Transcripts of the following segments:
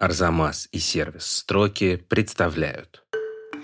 Арзамас и сервис «Строки» представляют.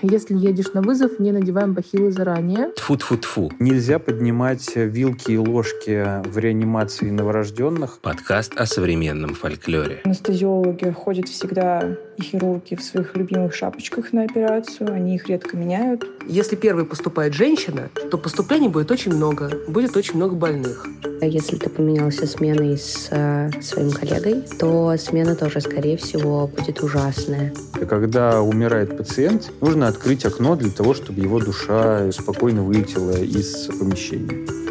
Если едешь на вызов, не надеваем бахилы заранее. тфу тфу тфу Нельзя поднимать вилки и ложки в реанимации новорожденных. Подкаст о современном фольклоре. Анестезиологи ходят всегда и хирурги в своих любимых шапочках на операцию. Они их редко меняют. Если первой поступает женщина, то поступлений будет очень много. Будет очень много больных. Если ты поменялся сменой с э, своим коллегой, то смена тоже, скорее всего, будет ужасная. Когда умирает пациент, нужно открыть окно для того, чтобы его душа спокойно вылетела из помещения.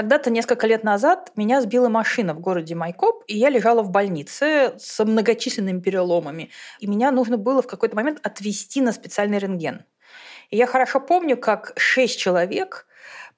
Когда-то несколько лет назад меня сбила машина в городе Майкоп, и я лежала в больнице с многочисленными переломами. И меня нужно было в какой-то момент отвезти на специальный рентген. И я хорошо помню, как шесть человек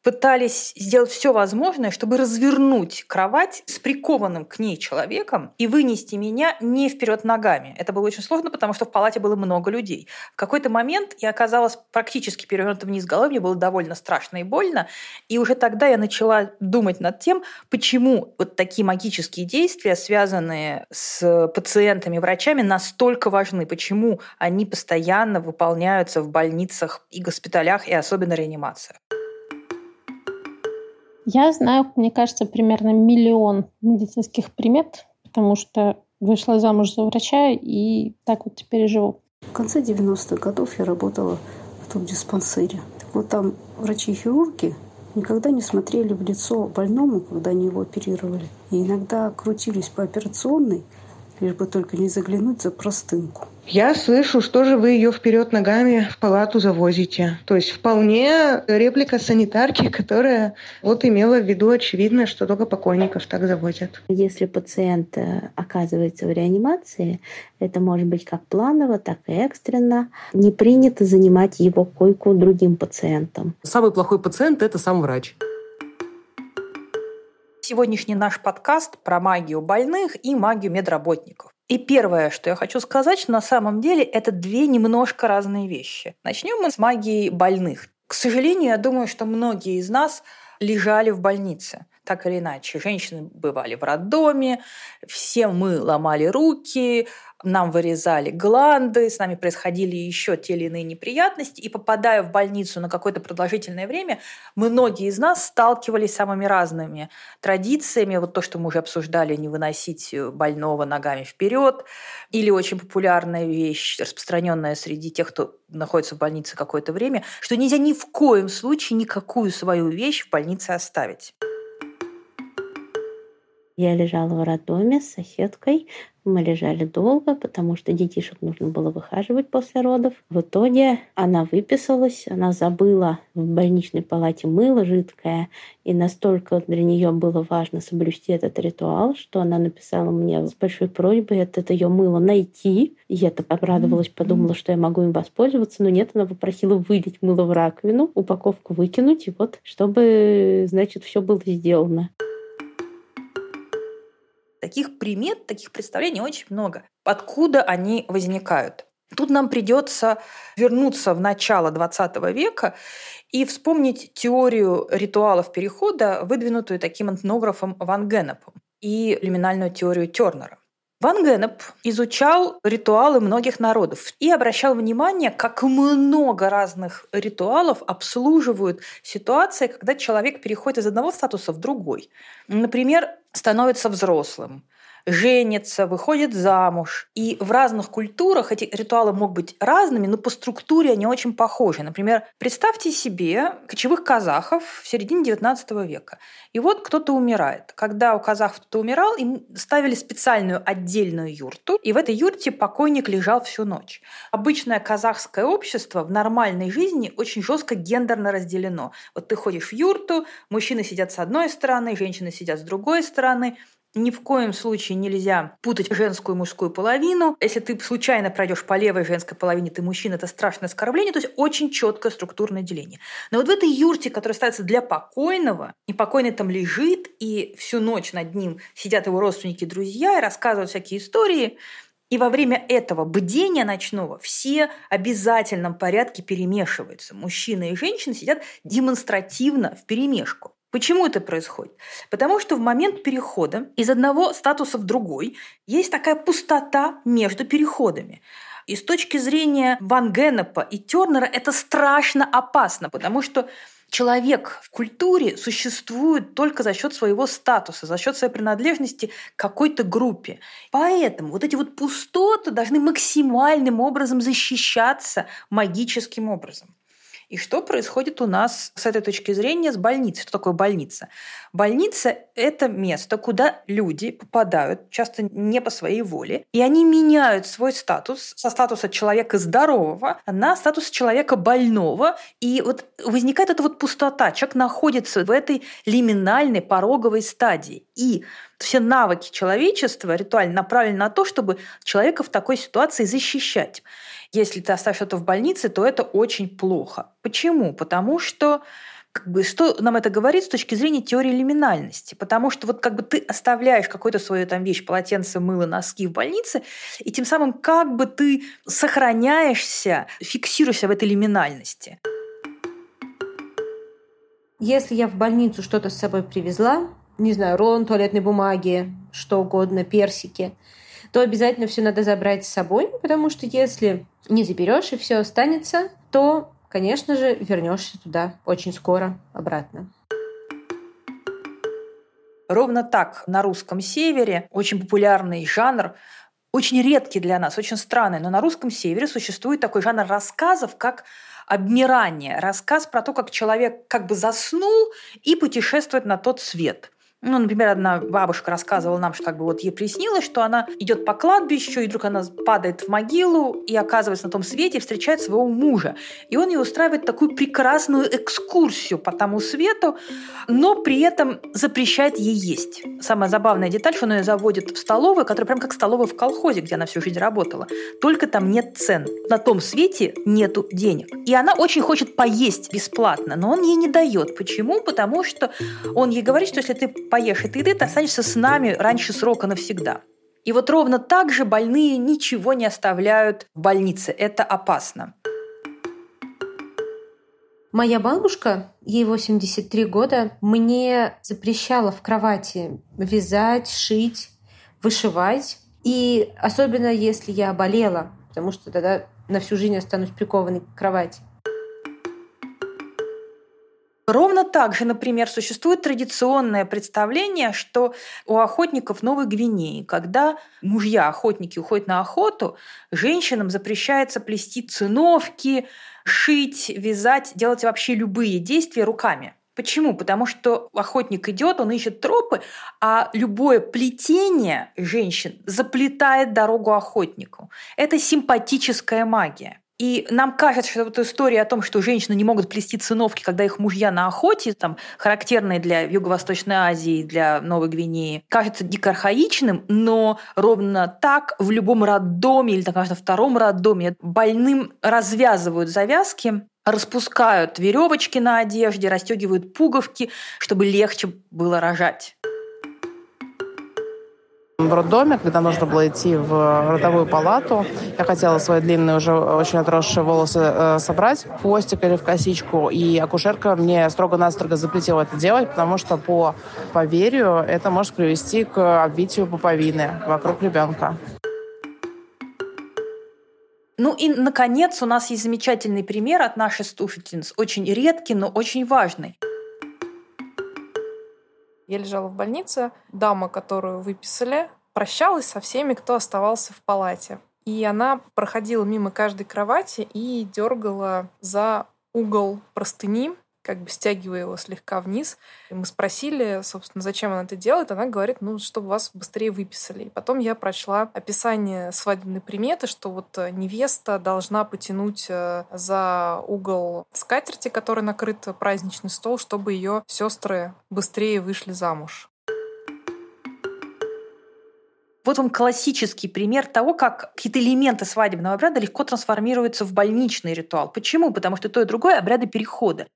пытались сделать все возможное, чтобы развернуть кровать с прикованным к ней человеком и вынести меня не вперед ногами. Это было очень сложно, потому что в палате было много людей. В какой-то момент я оказалась практически перевернута вниз головой, мне было довольно страшно и больно. И уже тогда я начала думать над тем, почему вот такие магические действия, связанные с пациентами, врачами, настолько важны, почему они постоянно выполняются в больницах и госпиталях, и особенно реанимациях. Я знаю, мне кажется, примерно миллион медицинских примет, потому что вышла замуж за врача и так вот теперь и живу. В конце 90-х годов я работала в том диспансере. Вот там врачи-хирурги никогда не смотрели в лицо больному, когда они его оперировали. И иногда крутились по операционной, лишь бы только не заглянуть за простынку. Я слышу, что же вы ее вперед ногами в палату завозите. То есть вполне реплика санитарки, которая вот имела в виду очевидно, что только покойников так завозят. Если пациент э, оказывается в реанимации, это может быть как планово, так и экстренно. Не принято занимать его койку другим пациентам. Самый плохой пациент – это сам врач. Сегодняшний наш подкаст про магию больных и магию медработников. И первое, что я хочу сказать, что на самом деле это две немножко разные вещи. Начнем мы с магии больных. К сожалению, я думаю, что многие из нас лежали в больнице так или иначе. Женщины бывали в роддоме, все мы ломали руки, нам вырезали гланды, с нами происходили еще те или иные неприятности, и попадая в больницу на какое-то продолжительное время, многие из нас сталкивались с самыми разными традициями. Вот то, что мы уже обсуждали, не выносить больного ногами вперед, или очень популярная вещь, распространенная среди тех, кто находится в больнице какое-то время, что нельзя ни в коем случае никакую свою вещь в больнице оставить. Я лежала в роддоме с соседкой. Мы лежали долго, потому что детишек нужно было выхаживать после родов. В итоге она выписалась, она забыла в больничной палате мыло жидкое, и настолько для нее было важно соблюсти этот ритуал, что она написала мне с большой просьбой это ее мыло найти. И я так обрадовалась, подумала, что я могу им воспользоваться, но нет, она попросила вылить мыло в раковину, упаковку выкинуть, и вот чтобы, значит, все было сделано. Таких примет, таких представлений очень много. Откуда они возникают? Тут нам придется вернуться в начало XX века и вспомнить теорию ритуалов перехода, выдвинутую таким этнографом Ван Геннепом, и люминальную теорию Тернера. Ван Генеп изучал ритуалы многих народов и обращал внимание, как много разных ритуалов обслуживают ситуации, когда человек переходит из одного статуса в другой. Например, становится взрослым, женится, выходит замуж. И в разных культурах эти ритуалы могут быть разными, но по структуре они очень похожи. Например, представьте себе кочевых казахов в середине XIX века. И вот кто-то умирает. Когда у казахов кто-то умирал, им ставили специальную отдельную юрту, и в этой юрте покойник лежал всю ночь. Обычное казахское общество в нормальной жизни очень жестко гендерно разделено. Вот ты ходишь в юрту, мужчины сидят с одной стороны, женщины сидят с другой стороны, ни в коем случае нельзя путать женскую и мужскую половину. Если ты случайно пройдешь по левой женской половине, ты мужчина, это страшное оскорбление. То есть очень четкое структурное деление. Но вот в этой юрте, которая ставится для покойного, и покойный там лежит, и всю ночь над ним сидят его родственники, друзья, и рассказывают всякие истории, и во время этого бдения ночного все обязательном порядке перемешиваются. Мужчины и женщины сидят демонстративно в перемешку. Почему это происходит? Потому что в момент перехода из одного статуса в другой есть такая пустота между переходами. И с точки зрения Ван Геннепа и Тернера это страшно опасно, потому что человек в культуре существует только за счет своего статуса, за счет своей принадлежности к какой-то группе. Поэтому вот эти вот пустоты должны максимальным образом защищаться магическим образом. И что происходит у нас с этой точки зрения с больницей? Что такое больница? Больница – это место, куда люди попадают, часто не по своей воле, и они меняют свой статус со статуса человека здорового на статус человека больного, и вот возникает эта вот пустота. Человек находится в этой лиминальной пороговой стадии. И все навыки человечества ритуально направлены на то, чтобы человека в такой ситуации защищать. Если ты оставишь что-то в больнице, то это очень плохо. Почему? Потому что как бы, что нам это говорит с точки зрения теории лиминальности? Потому что вот как бы ты оставляешь какую-то свою там вещь, полотенце, мыло, носки в больнице, и тем самым как бы ты сохраняешься, фиксируешься в этой лиминальности. Если я в больницу что-то с собой привезла, не знаю, рулон туалетной бумаги, что угодно, персики, то обязательно все надо забрать с собой, потому что если не заберешь и все останется, то, конечно же, вернешься туда очень скоро обратно. Ровно так на русском севере очень популярный жанр очень редкий для нас, очень странный, но на русском севере существует такой жанр рассказов, как обмирание, рассказ про то, как человек как бы заснул и путешествует на тот свет – ну, например, одна бабушка рассказывала нам, что как бы вот ей приснилось, что она идет по кладбищу, и вдруг она падает в могилу и оказывается на том свете и встречает своего мужа. И он ей устраивает такую прекрасную экскурсию по тому свету, но при этом запрещает ей есть. Самая забавная деталь, что он ее заводит в столовую, которая прям как столовая в колхозе, где она всю жизнь работала. Только там нет цен. На том свете нету денег. И она очень хочет поесть бесплатно, но он ей не дает. Почему? Потому что он ей говорит, что если ты поешь этой еды, ты останешься с нами раньше срока навсегда. И вот ровно так же больные ничего не оставляют в больнице. Это опасно. Моя бабушка, ей 83 года, мне запрещала в кровати вязать, шить, вышивать. И особенно если я болела, потому что тогда на всю жизнь останусь прикованной к кровати. Ровно так же, например, существует традиционное представление, что у охотников Новой Гвинеи, когда мужья охотники уходят на охоту, женщинам запрещается плести циновки, шить, вязать, делать вообще любые действия руками. Почему? Потому что охотник идет, он ищет тропы, а любое плетение женщин заплетает дорогу охотнику. Это симпатическая магия. И нам кажется, что вот история о том, что женщины не могут плести циновки, когда их мужья на охоте, там, характерные для Юго-Восточной Азии, для Новой Гвинеи, кажется дико архаичным, но ровно так в любом роддоме или, так скажем, втором роддоме больным развязывают завязки, распускают веревочки на одежде, расстегивают пуговки, чтобы легче было рожать в роддоме, когда нужно было идти в родовую палату. Я хотела свои длинные, уже очень отросшие волосы э, собрать в хвостик или в косичку, и акушерка мне строго-настрого запретила это делать, потому что по поверью это может привести к обвитию пуповины вокруг ребенка. Ну и, наконец, у нас есть замечательный пример от нашей слушательницы, очень редкий, но очень важный. Я лежала в больнице. Дама, которую выписали, прощалась со всеми, кто оставался в палате. И она проходила мимо каждой кровати и дергала за угол простыни, как бы стягивая его слегка вниз. И мы спросили, собственно, зачем она это делает. Она говорит, ну, чтобы вас быстрее выписали. И потом я прочла описание свадебной приметы, что вот э, невеста должна потянуть э, за угол скатерти, который накрыт праздничный стол, чтобы ее сестры быстрее вышли замуж. Вот вам классический пример того, как какие-то элементы свадебного обряда легко трансформируются в больничный ритуал. Почему? Потому что то и другое обряды перехода.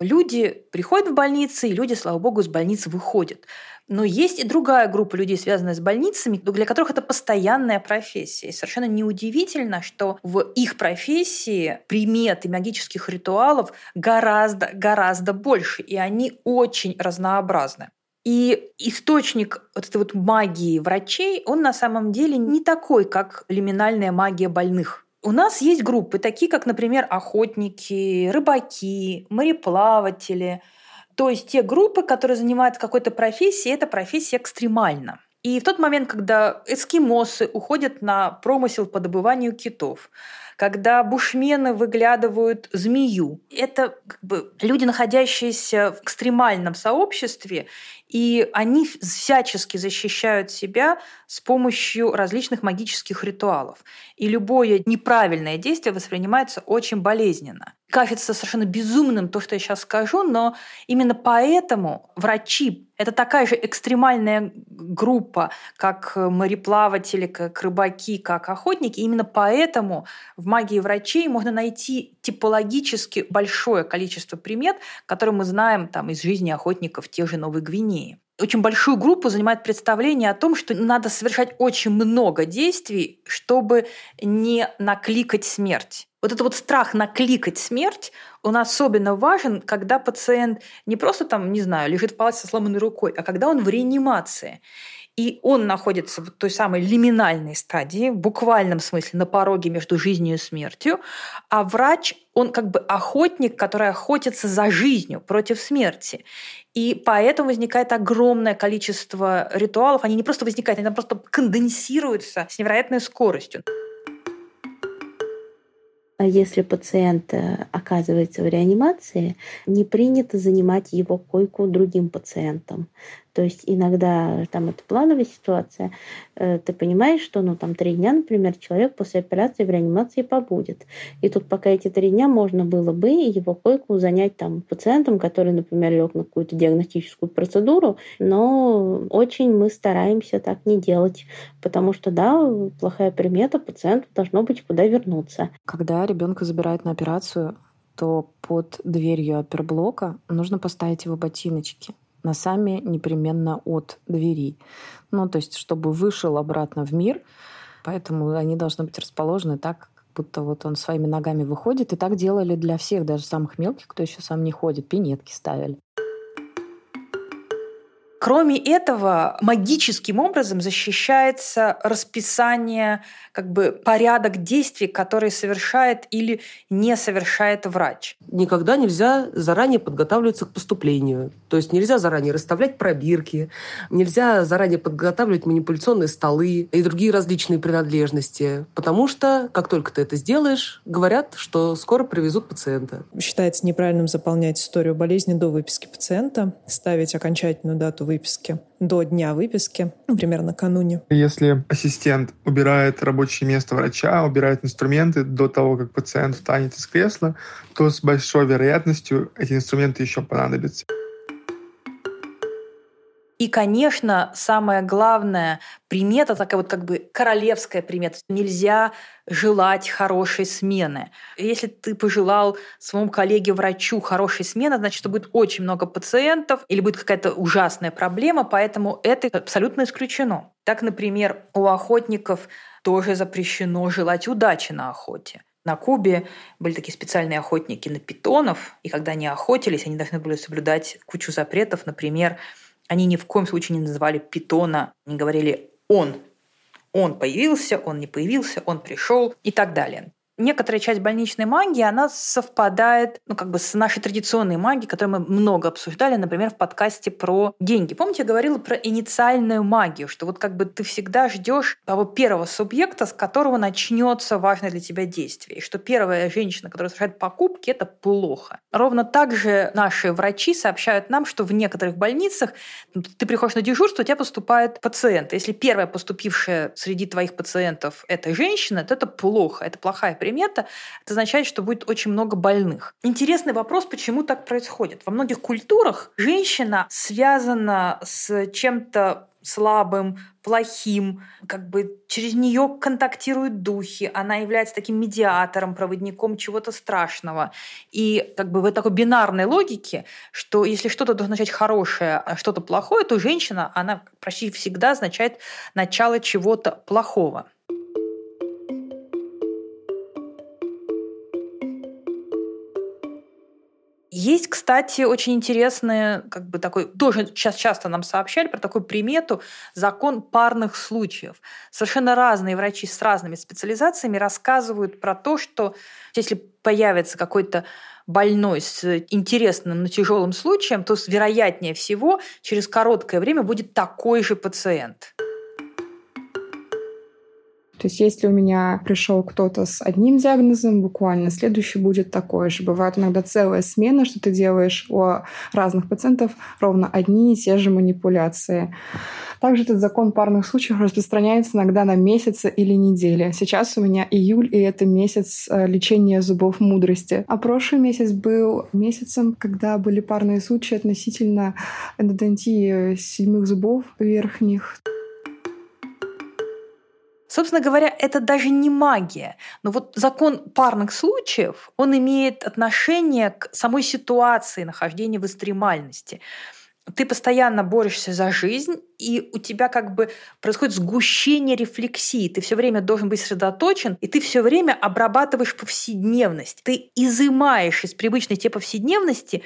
Люди приходят в больницы, и люди, слава богу, из больниц выходят. Но есть и другая группа людей, связанная с больницами, для которых это постоянная профессия. И совершенно неудивительно, что в их профессии примет и магических ритуалов гораздо, гораздо больше, и они очень разнообразны. И источник вот этой вот магии врачей, он на самом деле не такой, как лиминальная магия больных. У нас есть группы, такие как, например, охотники, рыбаки, мореплаватели – то есть те группы, которые занимаются какой-то профессией, эта профессия экстремальна. И в тот момент, когда эскимосы уходят на промысел по добыванию китов, когда бушмены выглядывают змею. Это как бы люди, находящиеся в экстремальном сообществе, и они всячески защищают себя с помощью различных магических ритуалов. И любое неправильное действие воспринимается очень болезненно. Кажется совершенно безумным то, что я сейчас скажу, но именно поэтому врачи — это такая же экстремальная группа, как мореплаватели, как рыбаки, как охотники. И именно поэтому в магии врачей можно найти типологически большое количество примет, которые мы знаем там, из жизни охотников тех же Новой Гвинеи очень большую группу занимает представление о том, что надо совершать очень много действий, чтобы не накликать смерть. Вот этот вот страх накликать смерть, он особенно важен, когда пациент не просто там, не знаю, лежит в палате со сломанной рукой, а когда он в реанимации. И он находится в той самой лиминальной стадии, в буквальном смысле на пороге между жизнью и смертью, а врач, он как бы охотник, который охотится за жизнью против смерти. И поэтому возникает огромное количество ритуалов. Они не просто возникают, они просто конденсируются с невероятной скоростью. А если пациент э, оказывается в реанимации, не принято занимать его койку другим пациентам. То есть иногда там это плановая ситуация, э, ты понимаешь, что ну там три дня, например, человек после операции в реанимации побудет. И тут пока эти три дня можно было бы его койку занять там пациентом, который, например, лег на какую-то диагностическую процедуру, но очень мы стараемся так не делать, потому что, да, плохая примета, пациенту должно быть куда вернуться. Когда ребенка забирают на операцию, то под дверью оперблока нужно поставить его ботиночки носами непременно от двери. Ну, то есть, чтобы вышел обратно в мир, поэтому они должны быть расположены так, как будто вот он своими ногами выходит. И так делали для всех, даже самых мелких, кто еще сам не ходит, пинетки ставили. Кроме этого, магическим образом защищается расписание, как бы порядок действий, которые совершает или не совершает врач. Никогда нельзя заранее подготавливаться к поступлению. То есть нельзя заранее расставлять пробирки, нельзя заранее подготавливать манипуляционные столы и другие различные принадлежности. Потому что, как только ты это сделаешь, говорят, что скоро привезут пациента. Считается неправильным заполнять историю болезни до выписки пациента, ставить окончательную дату выписки выписки, до дня выписки, например, накануне. Если ассистент убирает рабочее место врача, убирает инструменты до того, как пациент встанет из кресла, то с большой вероятностью эти инструменты еще понадобятся. И, конечно, самая главная примета, такая вот как бы королевская примета. Нельзя желать хорошей смены. Если ты пожелал своему коллеге-врачу хорошей смены, значит, что будет очень много пациентов или будет какая-то ужасная проблема, поэтому это абсолютно исключено. Так, например, у охотников тоже запрещено желать удачи на охоте. На Кубе были такие специальные охотники на питонов, и когда они охотились, они должны были соблюдать кучу запретов, например, они ни в коем случае не называли питона, не говорили «он». Он появился, он не появился, он пришел и так далее некоторая часть больничной магии, она совпадает, ну, как бы с нашей традиционной магией, которую мы много обсуждали, например, в подкасте про деньги. Помните, я говорила про инициальную магию, что вот как бы ты всегда ждешь того первого субъекта, с которого начнется важное для тебя действие, и что первая женщина, которая совершает покупки, это плохо. Ровно так же наши врачи сообщают нам, что в некоторых больницах ты приходишь на дежурство, у тебя поступает пациент. Если первая поступившая среди твоих пациентов это женщина, то это плохо, это плохая примета, это означает, что будет очень много больных. Интересный вопрос, почему так происходит. Во многих культурах женщина связана с чем-то слабым, плохим, как бы через нее контактируют духи, она является таким медиатором, проводником чего-то страшного. И как бы в такой бинарной логике, что если что-то должно означать хорошее, а что-то плохое, то женщина, она почти всегда означает начало чего-то плохого. Есть, кстати, очень интересные, как бы такой, тоже сейчас часто нам сообщали про такую примету закон парных случаев. Совершенно разные врачи с разными специализациями рассказывают про то, что если появится какой-то больной с интересным, но тяжелым случаем, то вероятнее всего через короткое время будет такой же пациент. То есть если у меня пришел кто-то с одним диагнозом, буквально следующий будет такой же. Бывает иногда целая смена, что ты делаешь у разных пациентов ровно одни и те же манипуляции. Также этот закон парных случаев распространяется иногда на месяцы или недели. Сейчас у меня июль, и это месяц э, лечения зубов мудрости. А прошлый месяц был месяцем, когда были парные случаи относительно эндодонтии седьмых зубов верхних. Собственно говоря, это даже не магия. Но вот закон парных случаев, он имеет отношение к самой ситуации нахождения в экстремальности. Ты постоянно борешься за жизнь, и у тебя как бы происходит сгущение рефлексии. Ты все время должен быть сосредоточен, и ты все время обрабатываешь повседневность. Ты изымаешь из привычной тебе повседневности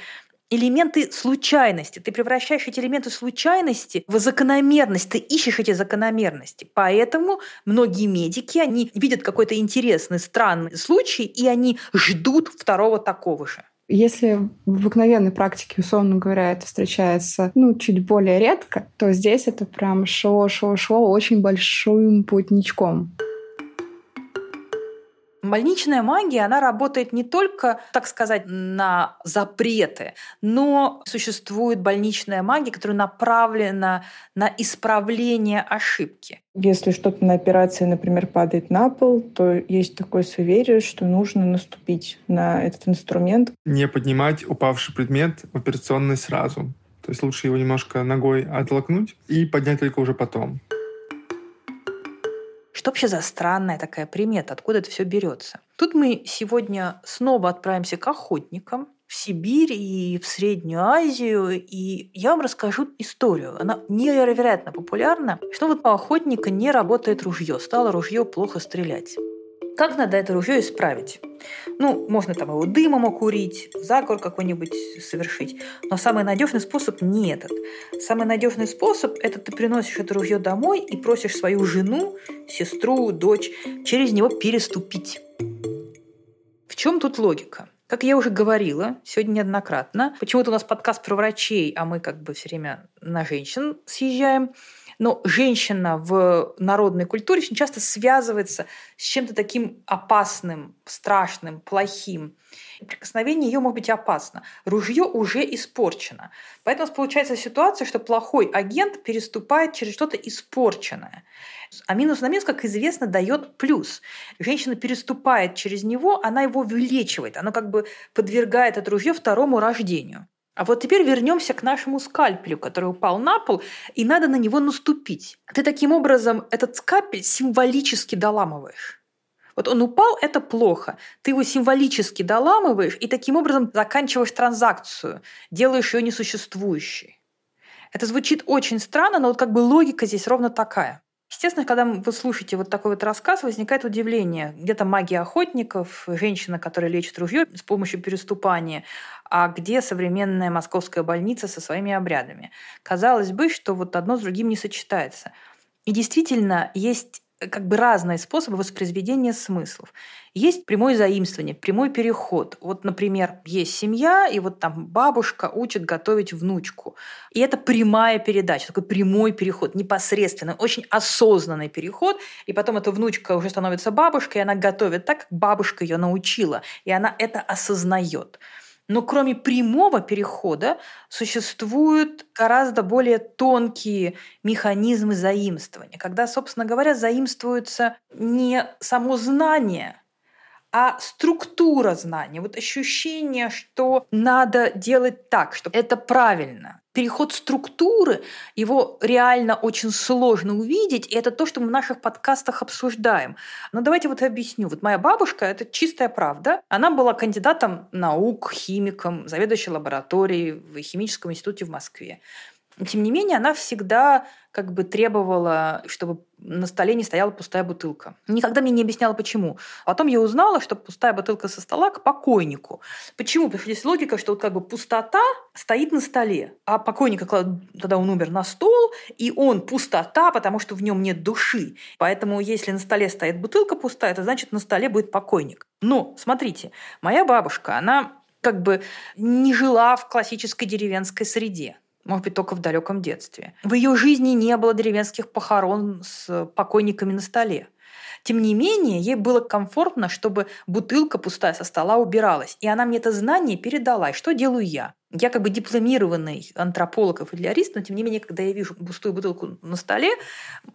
элементы случайности. Ты превращаешь эти элементы случайности в закономерность. Ты ищешь эти закономерности. Поэтому многие медики, они видят какой-то интересный, странный случай, и они ждут второго такого же. Если в обыкновенной практике, условно говоря, это встречается ну, чуть более редко, то здесь это прям шло-шло-шло очень большим путничком. Больничная магия, она работает не только, так сказать, на запреты, но существует больничная магия, которая направлена на исправление ошибки. Если что-то на операции, например, падает на пол, то есть такое суеверие, что нужно наступить на этот инструмент. Не поднимать упавший предмет в операционной сразу. То есть лучше его немножко ногой оттолкнуть и поднять только уже потом. Что вообще за странная такая примета? Откуда это все берется? Тут мы сегодня снова отправимся к охотникам в Сибирь и в Среднюю Азию, и я вам расскажу историю. Она невероятно популярна, что вот у охотника не работает ружье, стало ружье плохо стрелять. Как надо это ружье исправить? Ну, можно там его дымом окурить, заговор какой-нибудь совершить. Но самый надежный способ не этот. Самый надежный способ – это ты приносишь это ружье домой и просишь свою жену, сестру, дочь через него переступить. В чем тут логика? Как я уже говорила сегодня неоднократно, почему-то у нас подкаст про врачей, а мы как бы все время на женщин съезжаем – но женщина в народной культуре очень часто связывается с чем-то таким опасным, страшным, плохим. Прикосновение ее может быть опасно. Ружье уже испорчено. Поэтому получается ситуация, что плохой агент переступает через что-то испорченное. А минус на минус, как известно, дает плюс. Женщина переступает через него, она его вылечивает, она как бы подвергает это ружье второму рождению. А вот теперь вернемся к нашему скальпелю, который упал на пол, и надо на него наступить. Ты таким образом этот скальпель символически доламываешь. Вот он упал, это плохо. Ты его символически доламываешь и таким образом заканчиваешь транзакцию, делаешь ее несуществующей. Это звучит очень странно, но вот как бы логика здесь ровно такая. Естественно, когда вы слушаете вот такой вот рассказ, возникает удивление. Где-то магия охотников, женщина, которая лечит ружье с помощью переступания, а где современная московская больница со своими обрядами. Казалось бы, что вот одно с другим не сочетается. И действительно, есть как бы разные способы воспроизведения смыслов. Есть прямое заимствование, прямой переход. Вот, например, есть семья, и вот там бабушка учит готовить внучку. И это прямая передача, такой прямой переход, непосредственный, очень осознанный переход. И потом эта внучка уже становится бабушкой, и она готовит так, как бабушка ее научила. И она это осознает. Но кроме прямого перехода существуют гораздо более тонкие механизмы заимствования, когда, собственно говоря, заимствуется не само знание, а структура знания, вот ощущение, что надо делать так, что это правильно. Переход структуры, его реально очень сложно увидеть, и это то, что мы в наших подкастах обсуждаем. Но давайте вот объясню. Вот моя бабушка – это чистая правда. Она была кандидатом наук, химиком, заведующей лабораторией в химическом институте в Москве. Тем не менее, она всегда как бы требовала, чтобы на столе не стояла пустая бутылка. Никогда мне не объясняла, почему. Потом я узнала, что пустая бутылка со стола к покойнику. Почему? Потому что есть логика, что вот как бы пустота стоит на столе, а покойника, тогда он умер на стол, и он пустота, потому что в нем нет души. Поэтому если на столе стоит бутылка пустая, это значит, на столе будет покойник. Но, смотрите, моя бабушка, она как бы не жила в классической деревенской среде может быть, только в далеком детстве. В ее жизни не было деревенских похорон с покойниками на столе. Тем не менее, ей было комфортно, чтобы бутылка пустая со стола убиралась. И она мне это знание передала. И что делаю я? Я как бы дипломированный антрополог и футлярист, но тем не менее, когда я вижу пустую бутылку на столе,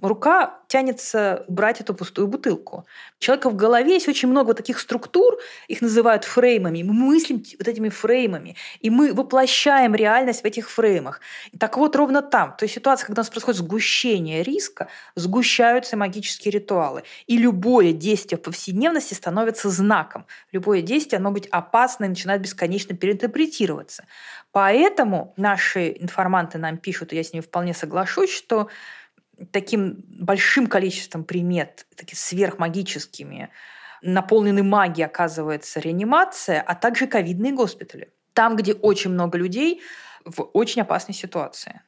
рука тянется брать эту пустую бутылку. У человека в голове есть очень много таких структур, их называют фреймами. Мы мыслим вот этими фреймами, и мы воплощаем реальность в этих фреймах. Так вот, ровно там, то есть ситуация, когда у нас происходит сгущение риска, сгущаются магические ритуалы. И любое действие в повседневности становится знаком. Любое действие, оно быть опасно и начинает бесконечно переинтерпретироваться. Поэтому наши информанты нам пишут, и я с ними вполне соглашусь, что таким большим количеством примет, такими сверхмагическими, наполнены магией, оказывается, реанимация, а также ковидные госпитали. Там, где очень много людей в очень опасной ситуации.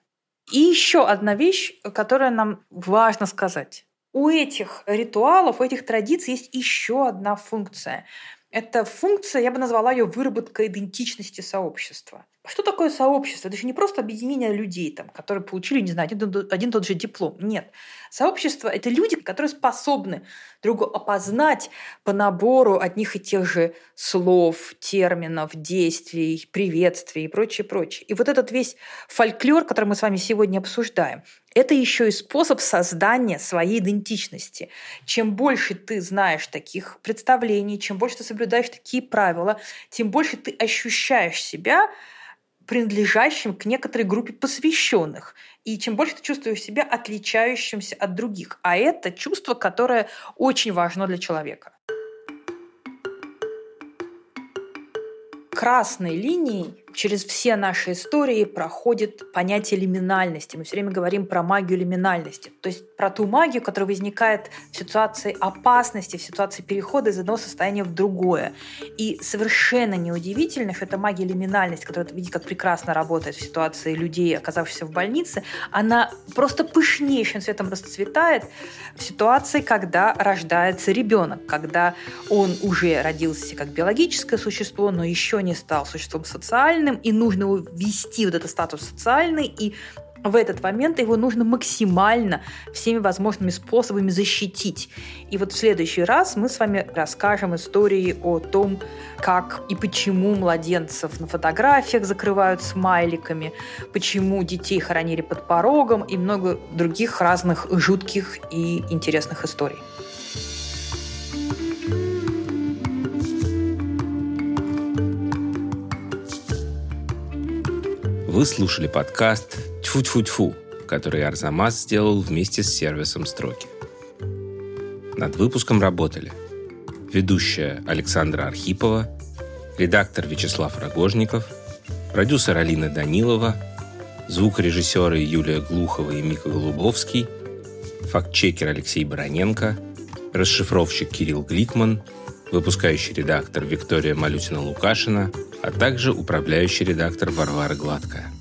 И еще одна вещь, которая нам важно сказать. У этих ритуалов, у этих традиций есть еще одна функция. Эта функция, я бы назвала ее выработка идентичности сообщества. Что такое сообщество? Это же не просто объединение людей, там, которые получили, не знаю, один, один тот же диплом. Нет. Сообщество – это люди, которые способны друга опознать по набору одних и тех же слов, терминов, действий, приветствий и прочее, прочее. И вот этот весь фольклор, который мы с вами сегодня обсуждаем, это еще и способ создания своей идентичности. Чем больше ты знаешь таких представлений, чем больше ты соблюдаешь такие правила, тем больше ты ощущаешь себя принадлежащим к некоторой группе посвященных. И чем больше ты чувствуешь себя отличающимся от других. А это чувство, которое очень важно для человека. Красной линией через все наши истории проходит понятие лиминальности. Мы все время говорим про магию лиминальности. То есть про ту магию, которая возникает в ситуации опасности, в ситуации перехода из одного состояния в другое. И совершенно неудивительно, что эта магия лиминальности, которая, видите, как прекрасно работает в ситуации людей, оказавшихся в больнице, она просто пышнейшим цветом расцветает в ситуации, когда рождается ребенок, когда он уже родился как биологическое существо, но еще не стал существом социальным, социальным, и нужно ввести вот этот статус социальный, и в этот момент его нужно максимально всеми возможными способами защитить. И вот в следующий раз мы с вами расскажем истории о том, как и почему младенцев на фотографиях закрывают смайликами, почему детей хоронили под порогом и много других разных жутких и интересных историй. Вы слушали подкаст «Тьфу-тьфу-тьфу», который Арзамас сделал вместе с сервисом «Строки». Над выпуском работали ведущая Александра Архипова, редактор Вячеслав Рогожников, продюсер Алина Данилова, звукорежиссеры Юлия Глухова и Мика Голубовский, фактчекер Алексей Бароненко, расшифровщик Кирилл Гликман, выпускающий редактор Виктория Малютина-Лукашина – а также управляющий редактор Варвара Гладкая.